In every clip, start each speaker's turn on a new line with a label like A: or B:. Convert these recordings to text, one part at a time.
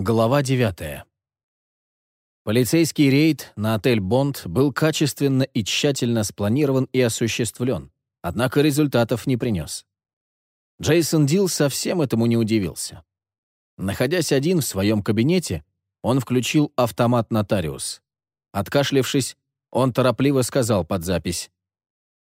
A: Глава 9. Полицейский рейд на отель «Бонд» был качественно и тщательно спланирован и осуществлен, однако результатов не принес. Джейсон Дил совсем этому не удивился. Находясь один в своем кабинете, он включил автомат «Нотариус». Откашлившись, он торопливо сказал под запись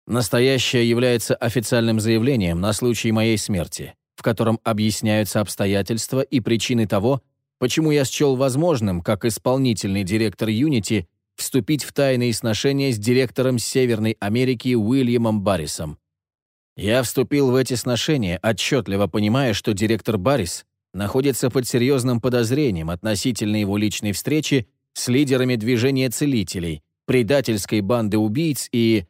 A: «Настоящее является официальным заявлением на случай моей смерти, в котором объясняются обстоятельства и причины того, почему я счел возможным, как исполнительный директор Unity, вступить в тайные сношения с директором Северной Америки Уильямом Баррисом. Я вступил в эти сношения, отчетливо понимая, что директор Баррис находится под серьезным подозрением относительно его личной встречи с лидерами движения целителей, предательской банды убийц и...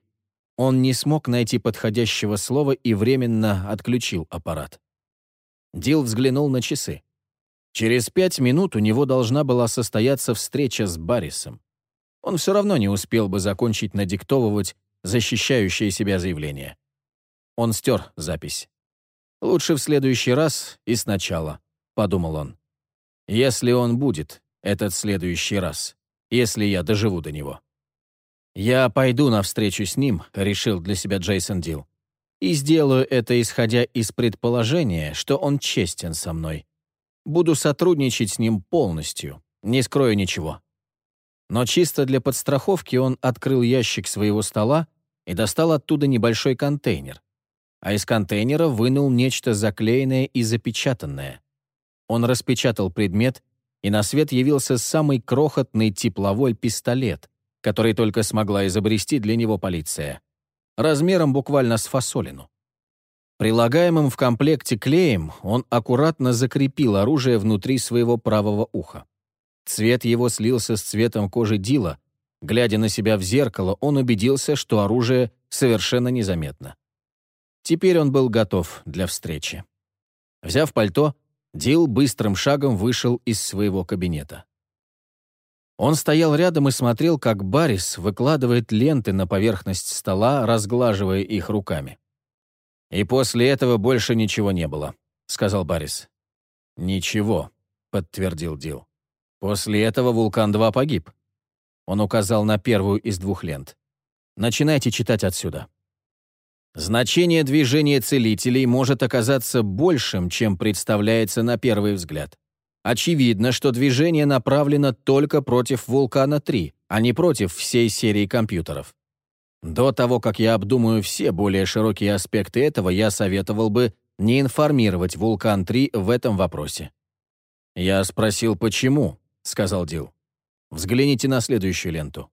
A: Он не смог найти подходящего слова и временно отключил аппарат. Дил взглянул на часы. Через пять минут у него должна была состояться встреча с Баррисом. Он все равно не успел бы закончить надиктовывать защищающее себя заявление. Он стер запись. «Лучше в следующий раз и сначала», — подумал он. «Если он будет, этот следующий раз, если я доживу до него». «Я пойду навстречу с ним», — решил для себя Джейсон Дил. «И сделаю это, исходя из предположения, что он честен со мной. Буду сотрудничать с ним полностью, не скрою ничего. Но чисто для подстраховки он открыл ящик своего стола и достал оттуда небольшой контейнер. А из контейнера вынул нечто заклеенное и запечатанное. Он распечатал предмет, и на свет явился самый крохотный тепловой пистолет, который только смогла изобрести для него полиция. Размером буквально с фасолину. Прилагаемым в комплекте клеем он аккуратно закрепил оружие внутри своего правого уха. Цвет его слился с цветом кожи Дила. Глядя на себя в зеркало, он убедился, что оружие совершенно незаметно. Теперь он был готов для встречи. Взяв пальто, Дил быстрым шагом вышел из своего кабинета. Он стоял рядом и смотрел, как Баррис выкладывает ленты на поверхность стола, разглаживая их руками. «И после этого больше ничего не было», — сказал Баррис. «Ничего», — подтвердил Дил. «После этого Вулкан-2 погиб». Он указал на первую из двух лент. «Начинайте читать отсюда». Значение движения целителей может оказаться большим, чем представляется на первый взгляд. Очевидно, что движение направлено только против Вулкана-3, а не против всей серии компьютеров. До того, как я обдумаю все более широкие аспекты этого, я советовал бы не информировать «Вулкан-3» в этом вопросе. «Я спросил, почему», — сказал Дил. «Взгляните на следующую ленту.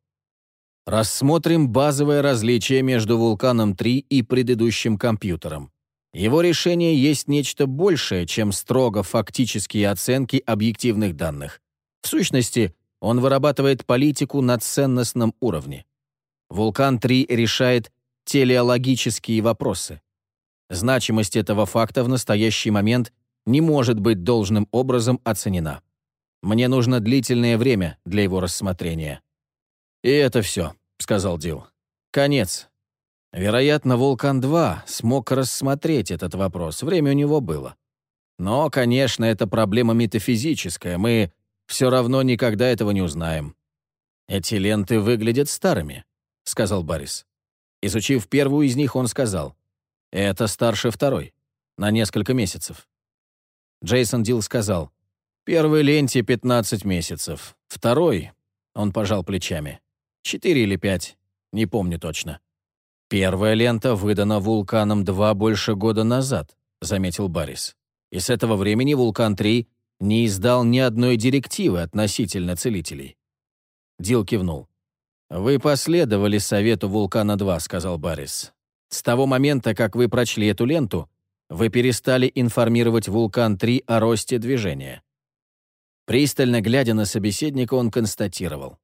A: Рассмотрим базовое различие между «Вулканом-3» и предыдущим компьютером. Его решение есть нечто большее, чем строго фактические оценки объективных данных. В сущности, он вырабатывает политику на ценностном уровне. Вулкан-3 решает телеологические вопросы. Значимость этого факта в настоящий момент не может быть должным образом оценена. Мне нужно длительное время для его рассмотрения. «И это все», — сказал Дил. «Конец. Вероятно, Вулкан-2 смог рассмотреть этот вопрос, время у него было. Но, конечно, это проблема метафизическая, мы все равно никогда этого не узнаем. Эти ленты выглядят старыми. — сказал Баррис. Изучив первую из них, он сказал, «Это старше второй, на несколько месяцев». Джейсон Дил сказал, «Первой ленте 15 месяцев, второй...» Он пожал плечами. «Четыре или пять, не помню точно». «Первая лента выдана «Вулканом-2» больше года назад», — заметил Баррис. «И с этого времени «Вулкан-3» не издал ни одной директивы относительно целителей». Дил кивнул. «Вы последовали совету «Вулкана-2», — сказал Баррис. «С того момента, как вы прочли эту ленту, вы перестали информировать «Вулкан-3» о росте движения». Пристально глядя на собеседника, он констатировал.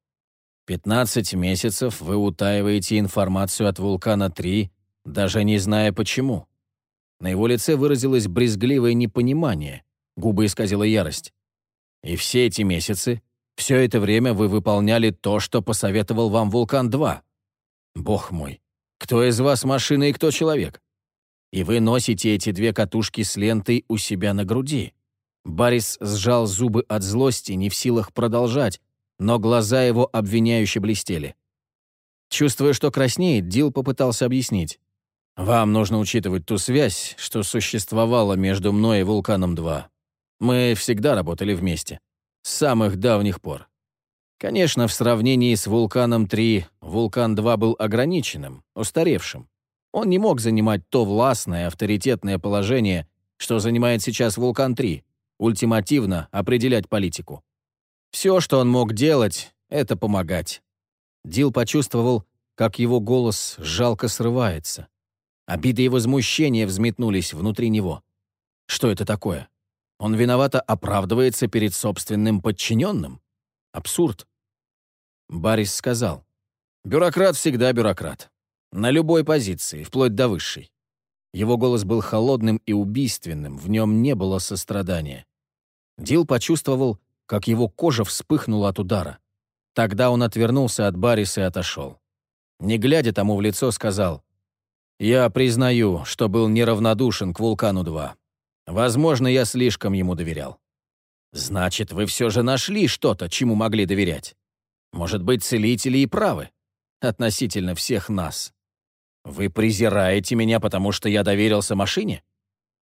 A: «15 месяцев вы утаиваете информацию от «Вулкана-3», даже не зная почему». На его лице выразилось брезгливое непонимание, губы исказила ярость. «И все эти месяцы все это время вы выполняли то, что посоветовал вам Вулкан-2. Бог мой, кто из вас машина и кто человек? И вы носите эти две катушки с лентой у себя на груди. Барис сжал зубы от злости, не в силах продолжать, но глаза его обвиняюще блестели. Чувствуя, что краснеет, Дил попытался объяснить. «Вам нужно учитывать ту связь, что существовала между мной и Вулканом-2. Мы всегда работали вместе. С самых давних пор. Конечно, в сравнении с Вулканом-3, Вулкан-2 был ограниченным, устаревшим. Он не мог занимать то властное, авторитетное положение, что занимает сейчас Вулкан-3, ультимативно определять политику. Все, что он мог делать, это помогать. Дил почувствовал, как его голос жалко срывается. Обиды и возмущение взметнулись внутри него. Что это такое? Он виновато оправдывается перед собственным подчиненным? Абсурд. Барис сказал. «Бюрократ всегда бюрократ. На любой позиции, вплоть до высшей». Его голос был холодным и убийственным, в нем не было сострадания. Дил почувствовал, как его кожа вспыхнула от удара. Тогда он отвернулся от Бариса и отошел. Не глядя тому в лицо, сказал, «Я признаю, что был неравнодушен к Вулкану-2. Возможно, я слишком ему доверял». «Значит, вы все же нашли что-то, чему могли доверять. Может быть, целители и правы относительно всех нас. Вы презираете меня, потому что я доверился машине?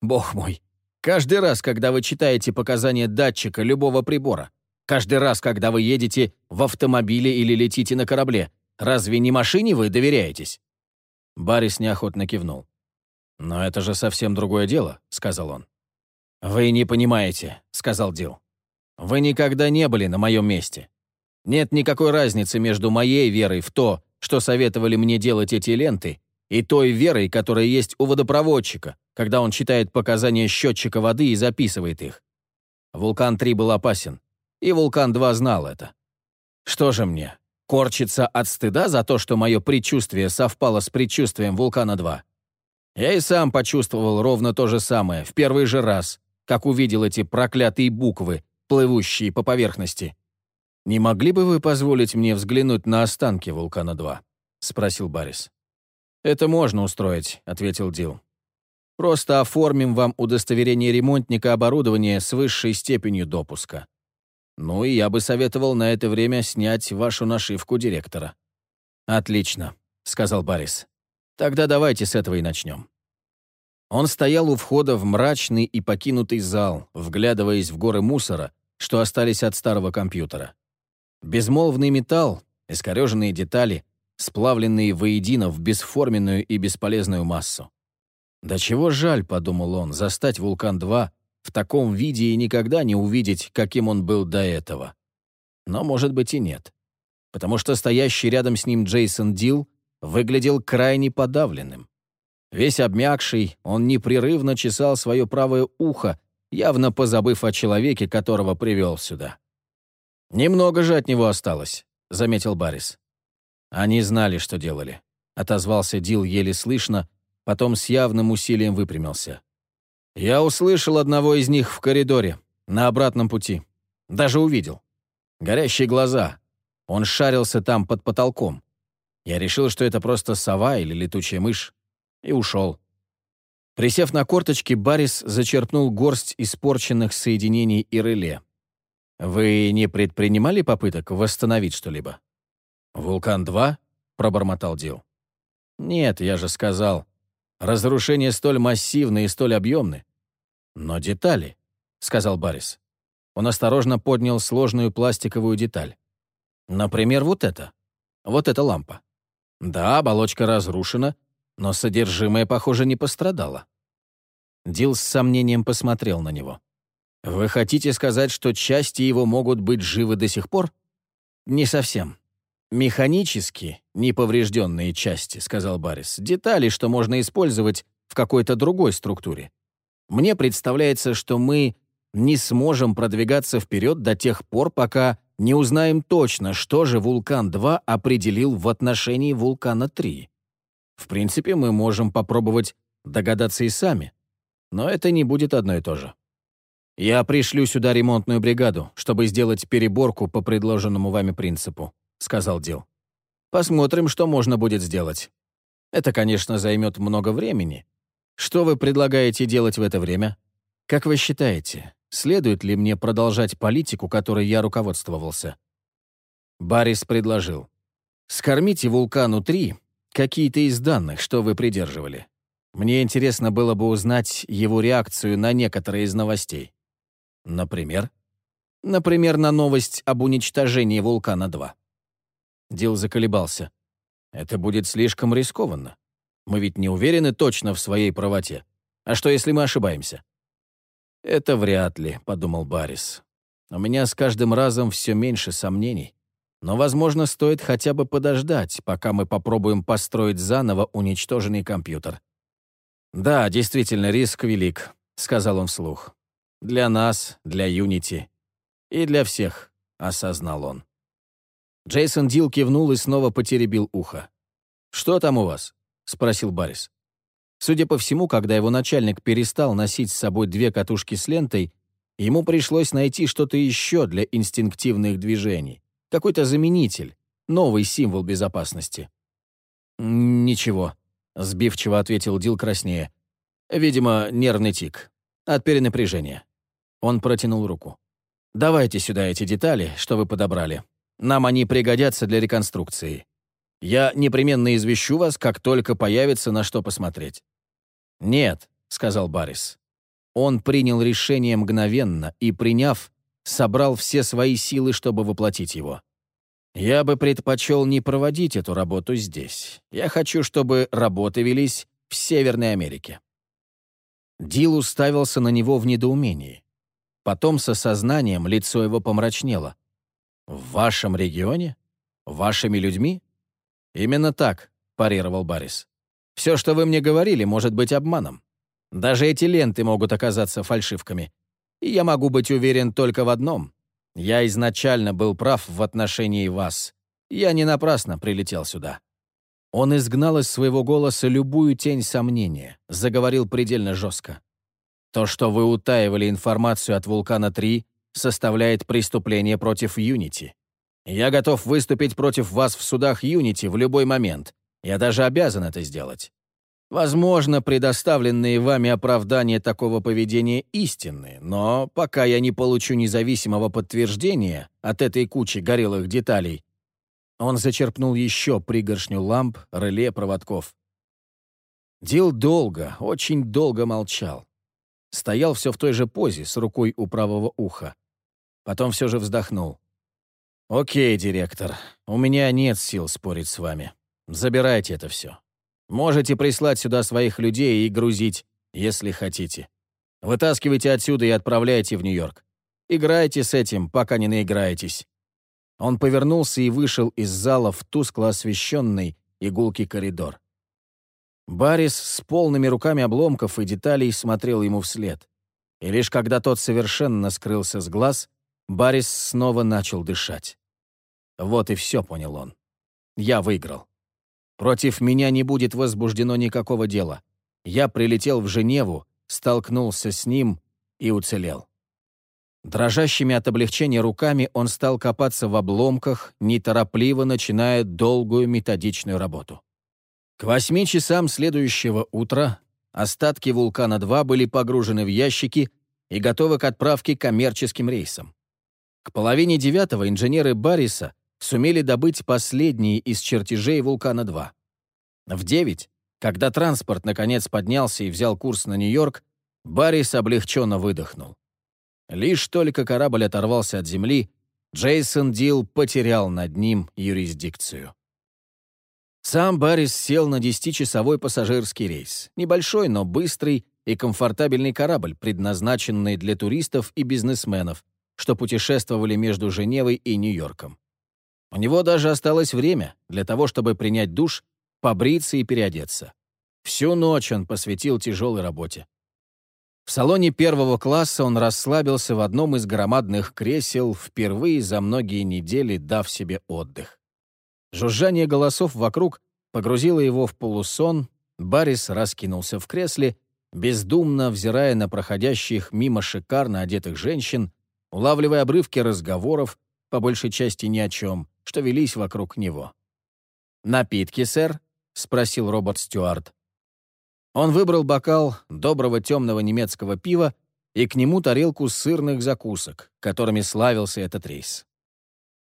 A: Бог мой, каждый раз, когда вы читаете показания датчика любого прибора, Каждый раз, когда вы едете в автомобиле или летите на корабле, разве не машине вы доверяетесь?» Барис неохотно кивнул. «Но это же совсем другое дело», — сказал он. «Вы не понимаете», — сказал Дил. «Вы никогда не были на моем месте. Нет никакой разницы между моей верой в то, что советовали мне делать эти ленты, и той верой, которая есть у водопроводчика, когда он читает показания счетчика воды и записывает их. Вулкан-3 был опасен и Вулкан-2 знал это. Что же мне, корчиться от стыда за то, что мое предчувствие совпало с предчувствием Вулкана-2? Я и сам почувствовал ровно то же самое, в первый же раз, как увидел эти проклятые буквы, плывущие по поверхности. «Не могли бы вы позволить мне взглянуть на останки Вулкана-2?» — спросил Барис. «Это можно устроить», — ответил Дил. «Просто оформим вам удостоверение ремонтника оборудования с высшей степенью допуска. Ну и я бы советовал на это время снять вашу нашивку директора». «Отлично», — сказал Борис. «Тогда давайте с этого и начнем». Он стоял у входа в мрачный и покинутый зал, вглядываясь в горы мусора, что остались от старого компьютера. Безмолвный металл, искореженные детали, сплавленные воедино в бесформенную и бесполезную массу. «Да чего жаль», — подумал он, — «застать «Вулкан-2» в таком виде и никогда не увидеть, каким он был до этого. Но, может быть, и нет. Потому что стоящий рядом с ним Джейсон Дил выглядел крайне подавленным. Весь обмякший, он непрерывно чесал свое правое ухо, явно позабыв о человеке, которого привел сюда. «Немного же от него осталось», — заметил Баррис. «Они знали, что делали», — отозвался Дил еле слышно, потом с явным усилием выпрямился. Я услышал одного из них в коридоре, на обратном пути. Даже увидел. Горящие глаза. Он шарился там под потолком. Я решил, что это просто сова или летучая мышь, и ушел. Присев на корточки, Баррис зачерпнул горсть испорченных соединений и реле. «Вы не предпринимали попыток восстановить что-либо?» «Вулкан-2?» — пробормотал Дил. «Нет, я же сказал. Разрушения столь массивны и столь объемны. «Но детали», — сказал Баррис. Он осторожно поднял сложную пластиковую деталь. «Например, вот это. Вот эта лампа. Да, оболочка разрушена, но содержимое, похоже, не пострадало». Дил с сомнением посмотрел на него. «Вы хотите сказать, что части его могут быть живы до сих пор?» «Не совсем. Механически неповрежденные части», — сказал Баррис. «Детали, что можно использовать в какой-то другой структуре. Мне представляется, что мы не сможем продвигаться вперед до тех пор, пока не узнаем точно, что же Вулкан-2 определил в отношении Вулкана-3. В принципе, мы можем попробовать догадаться и сами, но это не будет одно и то же. Я пришлю сюда ремонтную бригаду, чтобы сделать переборку по предложенному вами принципу», — сказал Дил. «Посмотрим, что можно будет сделать. Это, конечно, займет много времени, что вы предлагаете делать в это время? Как вы считаете, следует ли мне продолжать политику, которой я руководствовался. Баррис предложил. «Скормите вулкану-3 какие-то из данных, что вы придерживали. Мне интересно было бы узнать его реакцию на некоторые из новостей. Например? Например, на новость об уничтожении вулкана-2. Дил заколебался. Это будет слишком рискованно. Мы ведь не уверены точно в своей правоте. А что, если мы ошибаемся? Это вряд ли, подумал Баррис. У меня с каждым разом все меньше сомнений. Но, возможно, стоит хотя бы подождать, пока мы попробуем построить заново уничтоженный компьютер. «Да, действительно, риск велик», — сказал он вслух. «Для нас, для Юнити и для всех», — осознал он. Джейсон Дил кивнул и снова потеребил ухо. «Что там у вас?» — спросил Баррис. Судя по всему, когда его начальник перестал носить с собой две катушки с лентой, ему пришлось найти что-то еще для инстинктивных движений. Какой-то заменитель, новый символ безопасности. «Ничего», — сбивчиво ответил Дил краснее. «Видимо, нервный тик. От перенапряжения». Он протянул руку. «Давайте сюда эти детали, что вы подобрали. Нам они пригодятся для реконструкции. Я непременно извещу вас, как только появится на что посмотреть». «Нет», — сказал Баррис. Он принял решение мгновенно и, приняв, собрал все свои силы, чтобы воплотить его. Я бы предпочел не проводить эту работу здесь. Я хочу, чтобы работы велись в Северной Америке. Дил уставился на него в недоумении. Потом со сознанием лицо его помрачнело. «В вашем регионе? Вашими людьми?» «Именно так», — парировал Баррис. «Все, что вы мне говорили, может быть обманом. Даже эти ленты могут оказаться фальшивками. И я могу быть уверен только в одном. Я изначально был прав в отношении вас. Я не напрасно прилетел сюда». Он изгнал из своего голоса любую тень сомнения, заговорил предельно жестко. «То, что вы утаивали информацию от «Вулкана-3», составляет преступление против Юнити. Я готов выступить против вас в судах Юнити в любой момент. Я даже обязан это сделать. Возможно, предоставленные вами оправдания такого поведения истинны, но пока я не получу независимого подтверждения от этой кучи горелых деталей, он зачерпнул еще пригоршню ламп, реле, проводков. Дил долго, очень долго молчал. Стоял все в той же позе, с рукой у правого уха. Потом все же вздохнул. «Окей, директор, у меня нет сил спорить с вами. Забирайте это все. Можете прислать сюда своих людей и грузить, если хотите. Вытаскивайте отсюда и отправляйте в Нью-Йорк. Играйте с этим, пока не наиграетесь». Он повернулся и вышел из зала в тускло освещенный игулкий коридор. Баррис с полными руками обломков и деталей смотрел ему вслед. И лишь когда тот совершенно скрылся с глаз, Баррис снова начал дышать. Вот и все, понял он. Я выиграл. Против меня не будет возбуждено никакого дела. Я прилетел в Женеву, столкнулся с ним и уцелел. Дрожащими от облегчения руками он стал копаться в обломках, неторопливо начиная долгую методичную работу. К восьми часам следующего утра остатки «Вулкана-2» были погружены в ящики и готовы к отправке коммерческим рейсам. К половине девятого инженеры Барриса сумели добыть последние из чертежей «Вулкана-2». В девять, когда транспорт наконец поднялся и взял курс на Нью-Йорк, Баррис облегченно выдохнул. Лишь только корабль оторвался от земли, Джейсон Дил потерял над ним юрисдикцию. Сам Баррис сел на десятичасовой пассажирский рейс. Небольшой, но быстрый и комфортабельный корабль, предназначенный для туристов и бизнесменов, что путешествовали между Женевой и Нью-Йорком. У него даже осталось время для того, чтобы принять душ, побриться и переодеться. Всю ночь он посвятил тяжелой работе. В салоне первого класса он расслабился в одном из громадных кресел, впервые за многие недели дав себе отдых. Жужжание голосов вокруг погрузило его в полусон, Баррис раскинулся в кресле, бездумно взирая на проходящих мимо шикарно одетых женщин, улавливая обрывки разговоров, по большей части ни о чем, что велись вокруг него. «Напитки, сэр?» — спросил робот Стюарт. Он выбрал бокал доброго темного немецкого пива и к нему тарелку сырных закусок, которыми славился этот рейс.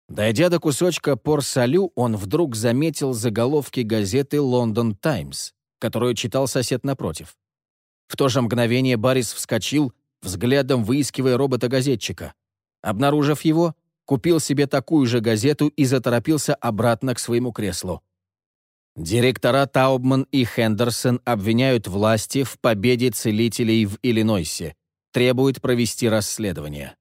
A: Дойдя до кусочка порсалю, он вдруг заметил заголовки газеты «Лондон Таймс», которую читал сосед напротив. В то же мгновение Баррис вскочил, взглядом выискивая робота-газетчика. Обнаружив его, купил себе такую же газету и заторопился обратно к своему креслу. Директора Таубман и Хендерсон обвиняют власти в победе целителей в Иллинойсе, требуют провести расследование.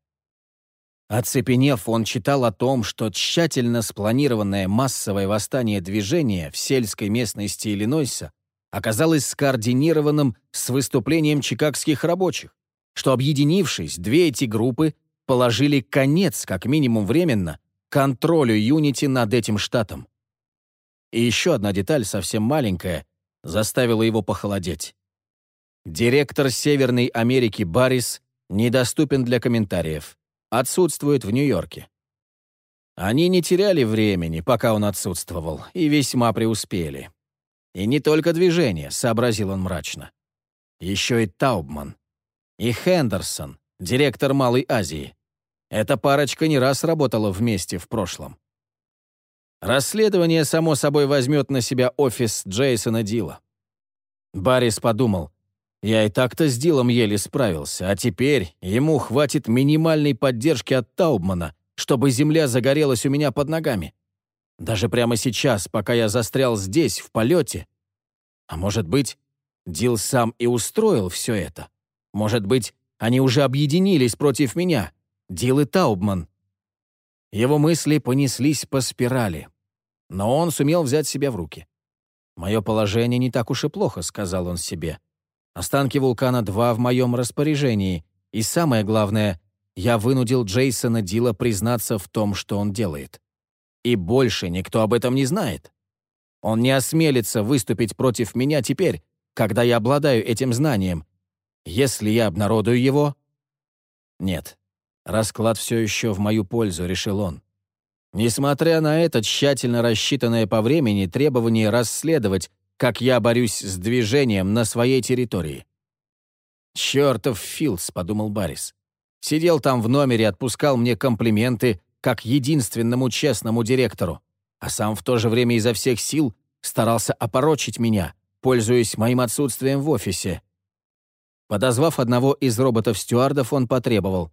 A: Оцепенев, он читал о том, что тщательно спланированное массовое восстание движения в сельской местности Иллинойса оказалось скоординированным с выступлением чикагских рабочих, что, объединившись, две эти группы положили конец, как минимум временно, контролю Юнити над этим штатом. И еще одна деталь, совсем маленькая, заставила его похолодеть. Директор Северной Америки Баррис недоступен для комментариев. Отсутствует в Нью-Йорке. Они не теряли времени, пока он отсутствовал, и весьма преуспели. И не только движение, сообразил он мрачно. Еще и Таубман. И Хендерсон, директор Малой Азии. Эта парочка не раз работала вместе в прошлом. Расследование, само собой, возьмет на себя офис Джейсона Дила. Баррис подумал, я и так-то с Дилом еле справился, а теперь ему хватит минимальной поддержки от Таубмана, чтобы земля загорелась у меня под ногами. Даже прямо сейчас, пока я застрял здесь, в полете. А может быть, Дил сам и устроил все это? Может быть, они уже объединились против меня? Дил и Таубман. Его мысли понеслись по спирали. Но он сумел взять себя в руки. «Мое положение не так уж и плохо», — сказал он себе. «Останки вулкана-2 в моем распоряжении, и самое главное, я вынудил Джейсона Дила признаться в том, что он делает. И больше никто об этом не знает. Он не осмелится выступить против меня теперь, когда я обладаю этим знанием. Если я обнародую его... Нет, расклад все еще в мою пользу, решил он. Несмотря на это тщательно рассчитанное по времени требование расследовать, как я борюсь с движением на своей территории. «Чертов Филдс», — подумал Баррис. Сидел там в номере, отпускал мне комплименты, как единственному честному директору, а сам в то же время изо всех сил старался опорочить меня, пользуясь моим отсутствием в офисе. Подозвав одного из роботов-стюардов, он потребовал.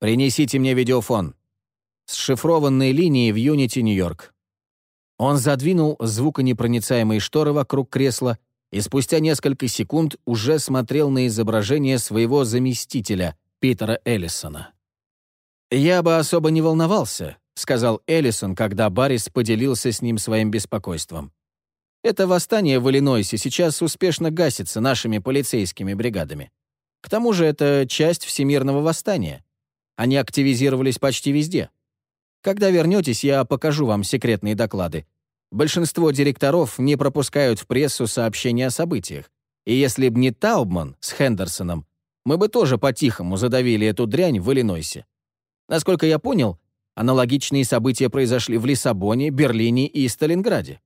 A: «Принесите мне видеофон с шифрованной линией в Юнити, Нью-Йорк. Он задвинул звуконепроницаемые шторы вокруг кресла и спустя несколько секунд уже смотрел на изображение своего заместителя, Питера Эллисона. «Я бы особо не волновался», — сказал Эллисон, когда Баррис поделился с ним своим беспокойством. «Это восстание в Иллинойсе сейчас успешно гасится нашими полицейскими бригадами. К тому же это часть всемирного восстания. Они активизировались почти везде. Когда вернетесь, я покажу вам секретные доклады. Большинство директоров не пропускают в прессу сообщения о событиях. И если б не Таубман с Хендерсоном, мы бы тоже по-тихому задавили эту дрянь в Иллинойсе. Насколько я понял, аналогичные события произошли в Лиссабоне, Берлине и Сталинграде.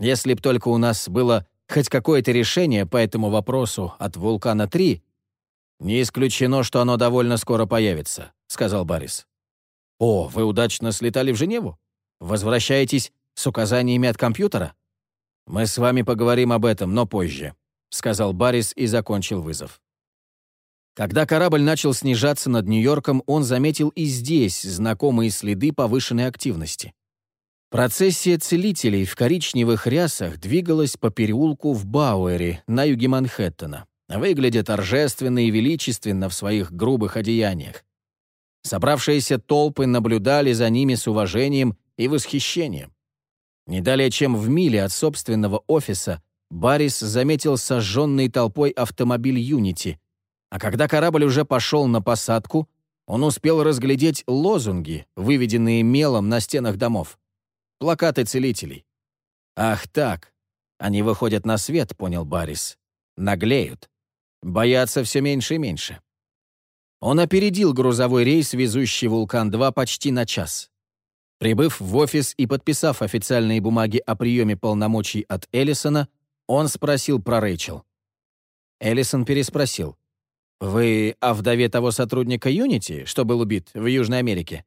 A: Если б только у нас было хоть какое-то решение по этому вопросу от «Вулкана-3», «Не исключено, что оно довольно скоро появится», — сказал Борис. «О, вы удачно слетали в Женеву? Возвращаетесь с указаниями от компьютера?» «Мы с вами поговорим об этом, но позже», — сказал Баррис и закончил вызов. Когда корабль начал снижаться над Нью-Йорком, он заметил и здесь знакомые следы повышенной активности. Процессия целителей в коричневых рясах двигалась по переулку в Бауэре на юге Манхэттена, выглядя торжественно и величественно в своих грубых одеяниях. Собравшиеся толпы наблюдали за ними с уважением и восхищением. Не далее, чем в миле от собственного офиса, Баррис заметил сожженный толпой автомобиль «Юнити», а когда корабль уже пошел на посадку, он успел разглядеть лозунги, выведенные мелом на стенах домов. Плакаты целителей. «Ах так! Они выходят на свет», — понял Баррис. «Наглеют. Боятся все меньше и меньше». Он опередил грузовой рейс, везущий «Вулкан-2» почти на час. Прибыв в офис и подписав официальные бумаги о приеме полномочий от Эллисона, он спросил про Рэйчел. Эллисон переспросил. «Вы о вдове того сотрудника Юнити, что был убит в Южной Америке?»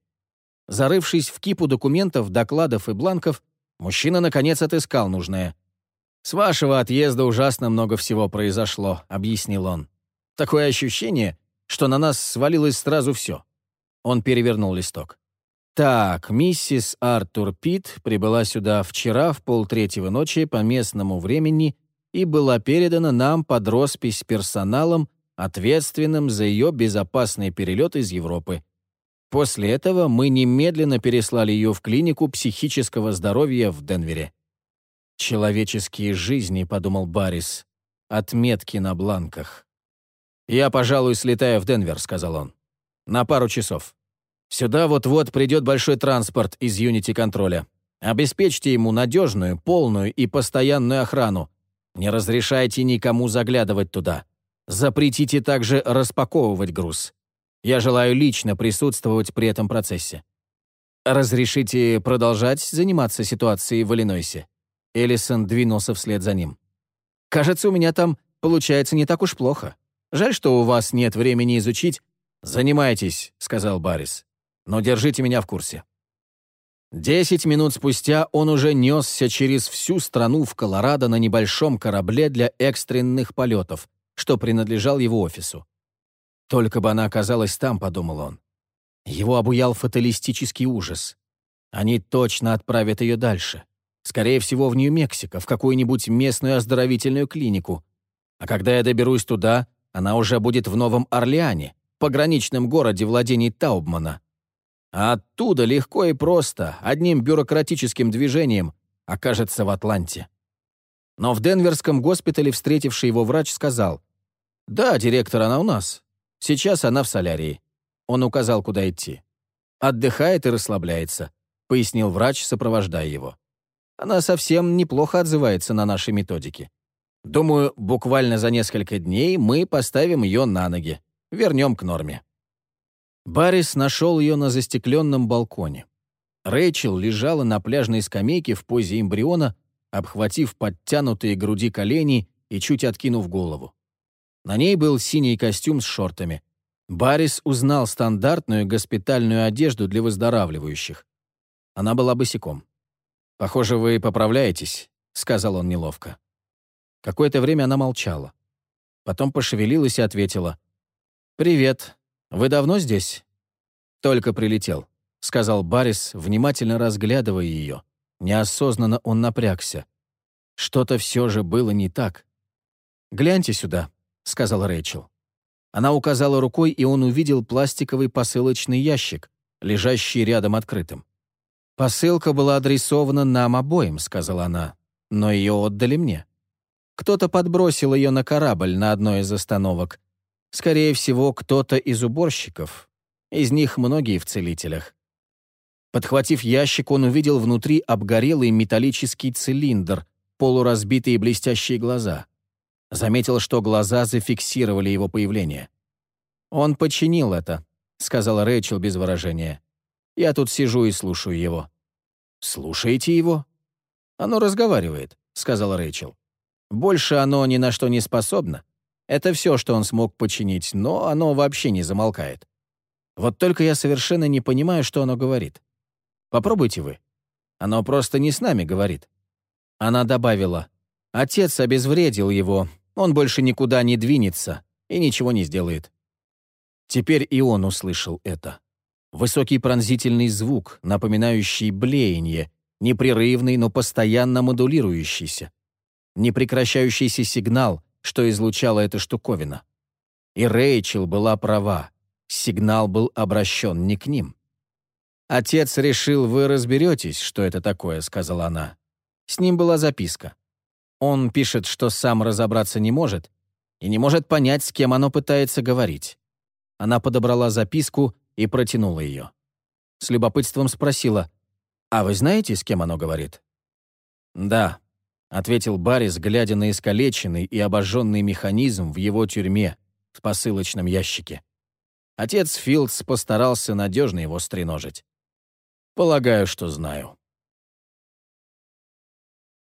A: Зарывшись в кипу документов, докладов и бланков, мужчина, наконец, отыскал нужное. «С вашего отъезда ужасно много всего произошло», — объяснил он. «Такое ощущение, что на нас свалилось сразу все». Он перевернул листок. «Так, миссис Артур Пит прибыла сюда вчера в полтретьего ночи по местному времени и была передана нам под роспись персоналом, ответственным за ее безопасный перелет из Европы. После этого мы немедленно переслали ее в клинику психического здоровья в Денвере. «Человеческие жизни», — подумал Баррис, — «отметки на бланках». «Я, пожалуй, слетаю в Денвер», — сказал он. «На пару часов. Сюда вот-вот придет большой транспорт из Юнити-контроля. Обеспечьте ему надежную, полную и постоянную охрану. Не разрешайте никому заглядывать туда. Запретите также распаковывать груз. Я желаю лично присутствовать при этом процессе. Разрешите продолжать заниматься ситуацией в Иллинойсе?» Эллисон двинулся вслед за ним. «Кажется, у меня там получается не так уж плохо. Жаль, что у вас нет времени изучить». «Занимайтесь», — сказал Баррис. «Но держите меня в курсе». Десять минут спустя он уже несся через всю страну в Колорадо на небольшом корабле для экстренных полетов, что принадлежал его офису. «Только бы она оказалась там», — подумал он. Его обуял фаталистический ужас. Они точно отправят ее дальше. Скорее всего, в Нью-Мексико, в какую-нибудь местную оздоровительную клинику. А когда я доберусь туда, она уже будет в Новом Орлеане, пограничном городе владений Таубмана. А оттуда легко и просто, одним бюрократическим движением, окажется в Атланте. Но в Денверском госпитале встретивший его врач сказал, «Да, директор, она у нас. Сейчас она в солярии». Он указал, куда идти. «Отдыхает и расслабляется», — пояснил врач, сопровождая его. Она совсем неплохо отзывается на наши методики. Думаю, буквально за несколько дней мы поставим ее на ноги, вернем к норме». Баррис нашел ее на застекленном балконе. Рэйчел лежала на пляжной скамейке в позе эмбриона, обхватив подтянутые груди колени и чуть откинув голову. На ней был синий костюм с шортами. Баррис узнал стандартную госпитальную одежду для выздоравливающих. Она была босиком. «Похоже, вы поправляетесь», — сказал он неловко. Какое-то время она молчала. Потом пошевелилась и ответила. «Привет. Вы давно здесь?» «Только прилетел», — сказал Баррис, внимательно разглядывая ее. Неосознанно он напрягся. Что-то все же было не так. «Гляньте сюда», — сказал Рэйчел. Она указала рукой, и он увидел пластиковый посылочный ящик, лежащий рядом открытым. «Посылка была адресована нам обоим», — сказала она, — «но ее отдали мне. Кто-то подбросил ее на корабль на одной из остановок. Скорее всего, кто-то из уборщиков. Из них многие в целителях». Подхватив ящик, он увидел внутри обгорелый металлический цилиндр, полуразбитые блестящие глаза. Заметил, что глаза зафиксировали его появление. «Он починил это», — сказала Рэйчел без выражения. Я тут сижу и слушаю его». «Слушаете его?» «Оно разговаривает», — сказал Рэйчел. «Больше оно ни на что не способно. Это все, что он смог починить, но оно вообще не замолкает. Вот только я совершенно не понимаю, что оно говорит. Попробуйте вы. Оно просто не с нами говорит». Она добавила, «Отец обезвредил его, он больше никуда не двинется и ничего не сделает». Теперь и он услышал это. Высокий пронзительный звук, напоминающий блеяние, непрерывный, но постоянно модулирующийся. Непрекращающийся сигнал, что излучала эта штуковина. И Рэйчел была права. Сигнал был обращен не к ним. «Отец решил, вы разберетесь, что это такое», — сказала она. С ним была записка. Он пишет, что сам разобраться не может и не может понять, с кем оно пытается говорить. Она подобрала записку и протянула ее. С любопытством спросила, «А вы знаете, с кем оно говорит?» «Да», — ответил Баррис, глядя на искалеченный и обожженный механизм в его тюрьме в посылочном ящике. Отец Филдс постарался надежно его стреножить. «Полагаю, что знаю».